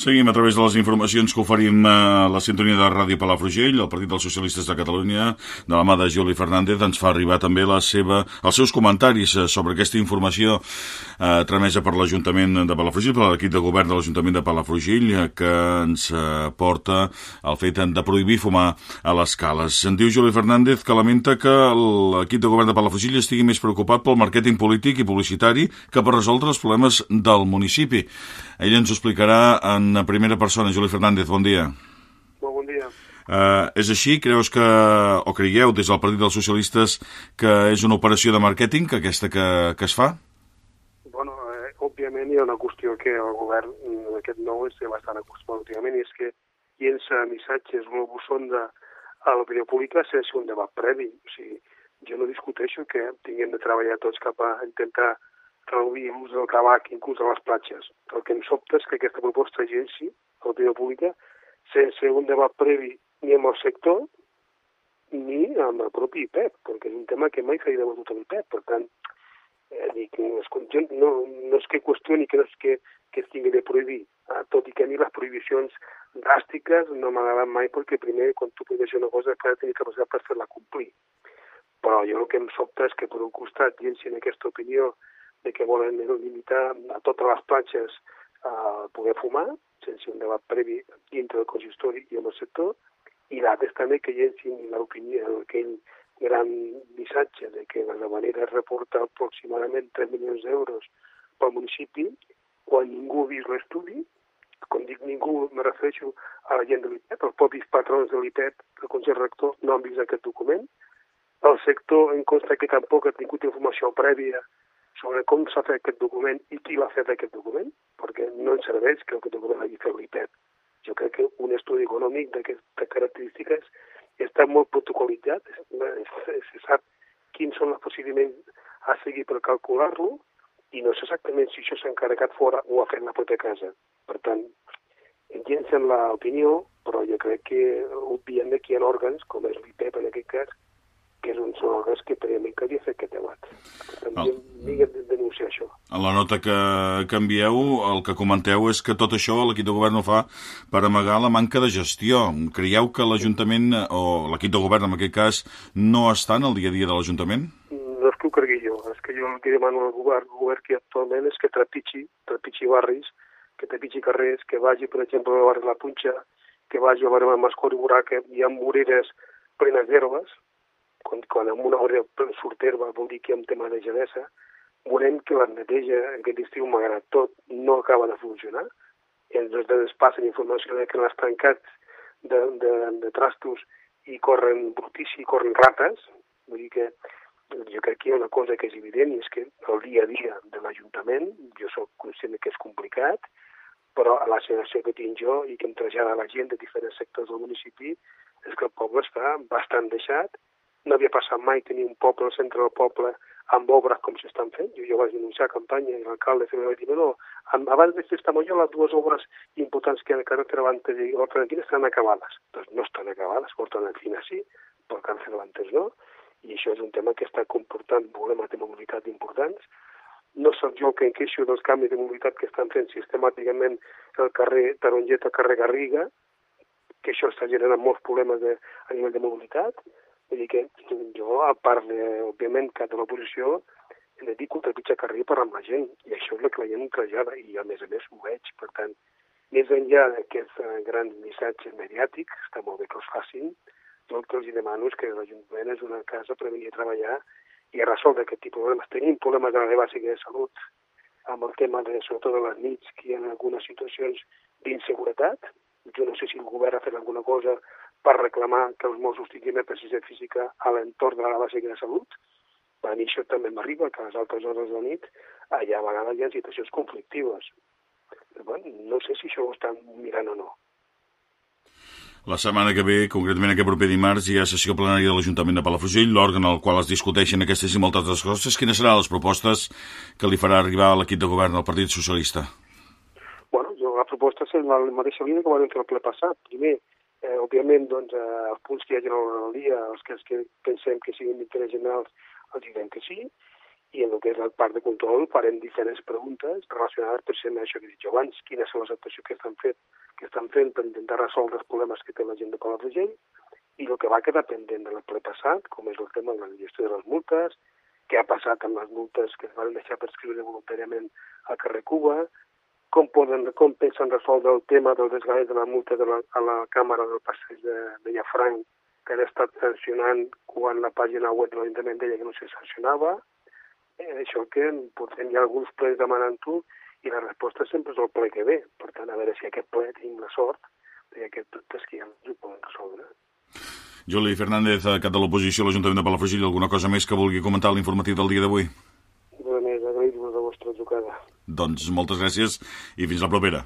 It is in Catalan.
Seguim a través de les informacions que oferim a la sintonia de Ràdio Palafrugell. El Partit dels Socialistes de Catalunya, de la mà de Juli Fernández, ens fa arribar també la seva, els seus comentaris eh, sobre aquesta informació eh, tramesa per l'Ajuntament de Palafrugell, per l'equip de govern de l'Ajuntament de Palafrugell, eh, que ens eh, porta el fet de prohibir fumar a les cales. En diu Juli Fernández que lamenta que l'equip de govern de Palafrugell estigui més preocupat pel màrqueting polític i publicitari que per resoldre els problemes del municipi. Ell ens ho explicarà en en primera persona. Juli Fernández, bon dia. Molt bon dia. Uh, és així? Creus que, o creieu des del Partit dels Socialistes que és una operació de màrqueting aquesta que, que es fa? Bueno, eh, òbviament hi ha una qüestió que el govern aquest nou és bastant acostumat últimament i és que llença missatges globus sonda a l'opinió pública sense un debat previ. O sigui, jo no discuteixo que tinguem de treballar tots cap a intentar reduir l'ús del tabac inclús a les platges. El que em sobta és que aquesta proposta agenci a l'opinió pública sense un debat previ ni amb el sector ni amb el propi IPEP, perquè és un tema que mai s'ha debatut amb l'IPEP. Per tant, eh, dic, no, no és que qüestioni que no és que, que es tingui de prohibir, eh, tot i que a mi les prohibicions dràstiques no m'agraden mai perquè primer, quan tu prohibeixes una cosa, has de tenir capacitat per fer-la complir. Però jo el que em sobta és que per un costat en aquesta opinió volen limitar a totes les platges a poder fumar, sense un debat previ dintre del consistori i amb el sector, i l'altre també que llencin l'opinió, aquell gran missatge de que la manera és reportar aproximadament 3 milions d'euros pel municipi, quan ningú ha vist l'estudi, com dic ningú, me refereixo a la gent de l'IPEP, els propis patrons de l'IPEP, el Consell Rector, no han vist aquest document, el sector en consta que tampoc ha tingut informació prèvia sobre com s'ha fet aquest document i qui l'ha fet aquest document, perquè no ens serveix que aquest document hagi fet l'IPEP. Jo crec que un estudi econòmic d'aquestes característiques està molt protocolitzat, se sap quins són els procediments a seguir per calcular-lo i no sé exactament si això s'ha encarregat fora o ha fet la pròpia casa. Per tant, llencen l'opinió, però jo crec que obvien que hi ha òrgans, com és l'IPEP en aquest cas, que és un òrgans que prèviament calia fer aquest debat. Tant, vinga de denunciar això. En la nota que, que envieu, el que comenteu és que tot això l'equip de govern ho fa per amagar la manca de gestió. Creieu que l'Ajuntament, o l'equip de govern en aquest cas, no està en el dia a dia de l'Ajuntament? No és que ho cregui jo, és que jo el que demano al govern, el govern que actualment és que trepitgi, trepitgi barris, que trepitgi carrers, que vagi, per exemple, al barri La Punxa, que vagi al barri Mascor i que hi ha moreres plenes d'herbes, quan, quan en una hora surt herba vol dir que un tema de gelesa, veurem que la neteja aquest estiu, malgrat tot, no acaba de funcionar. I ens es passen informació de que en els tancats de, de, de trastos hi corren brutícia, hi corren rates, vull dir que jo crec que hi ha una cosa que és evident i és que el dia a dia de l'Ajuntament, jo sóc conscient que és complicat, però a la sensació que tinc jo i que em trasllada la gent de diferents sectors del municipi és que el poble està bastant deixat no havia passat mai tenir un poble al centre del poble amb obres com s'estan fent. Jo, jo vaig denunciar campanya i l'alcalde també va dir, no, abans de fer esta molla les dues obres importants que hi ha de carretera Vantes i Horta estan acabades. Doncs no estan acabades, Horta Nanquina sí, però Càncer Vantes no, i això és un tema que està comportant problemes de mobilitat importants. No sóc jo que enqueixo dels canvis de mobilitat que estan fent sistemàticament el carrer Tarongeta, carrer Garriga, que això està generant molts problemes de, a nivell de mobilitat, Vull dir que jo, a part, de, òbviament, que de l'oposició, em dedico a trepitjar carrer per amb la gent, i això és el que la gent trasllada, i a més a més ho veig. Per tant, més enllà d'aquests uh, grans missatges mediàtics, està molt bé que els facin, jo el que els demano és que l'Ajuntament és una casa per venir a treballar i a resoldre aquest tipus de problemes. Tenim problemes de la bàsica de salut, amb el tema de, sobretot de les nits, que hi ha algunes situacions d'inseguretat. Jo no sé si el govern ha fet alguna cosa per reclamar que els Mossos tinguin precisió física a l'entorn de la base de salut. A mi això també m'arriba, que a les altres hores de nit allà a vegades hi ha situacions conflictives. Però, bueno, no sé si això ho estan mirant o no. La setmana que ve, concretament aquest proper dimarts, hi ha sessió plenària de l'Ajuntament de Palafrugell, l'òrgan al qual es discuteixen aquestes i moltes altres coses. Quines seran les propostes que li farà arribar a l'equip de govern del Partit Socialista? Bueno, jo la proposta és la mateixa línia que vam fer el ple passat. Primer, Eh, òbviament, doncs, eh, els punts que hi hagi a l'hora del dia, els que, els que pensem que siguin d'interès general, els direm que sí, i en el que és la part de control farem diferents preguntes relacionades per ser això que he dit jo abans, quines són les actuacions que estan fent, que estan fent per intentar resoldre els problemes que té la gent de Palafrugell i el que va quedar pendent de ple passat, com és el tema de la gestió de les multes, què ha passat amb les multes que es van deixar per escriure voluntàriament al carrer Cuba, com, poden, com pensen resoldre el tema del desgavell de la multa de la, a la Càmera del Passeig de, de Llafranc, que han estat sancionant quan la pàgina web de l'Ajuntament deia que no se sancionava, eh, això que portem ja alguns plens demanant-ho i la resposta sempre és el ple que ve. Per tant, a veure si aquest ple tenim la sort de que dubtes que ja ens ho poden resoldre. Juli Fernández, cap de l'oposició a l'Ajuntament de Palafrugell, alguna cosa més que vulgui comentar l'informatiu del dia d'avui? Res més, agrair-vos la vostra trucada. Doncs moltes gràcies i fins la propera.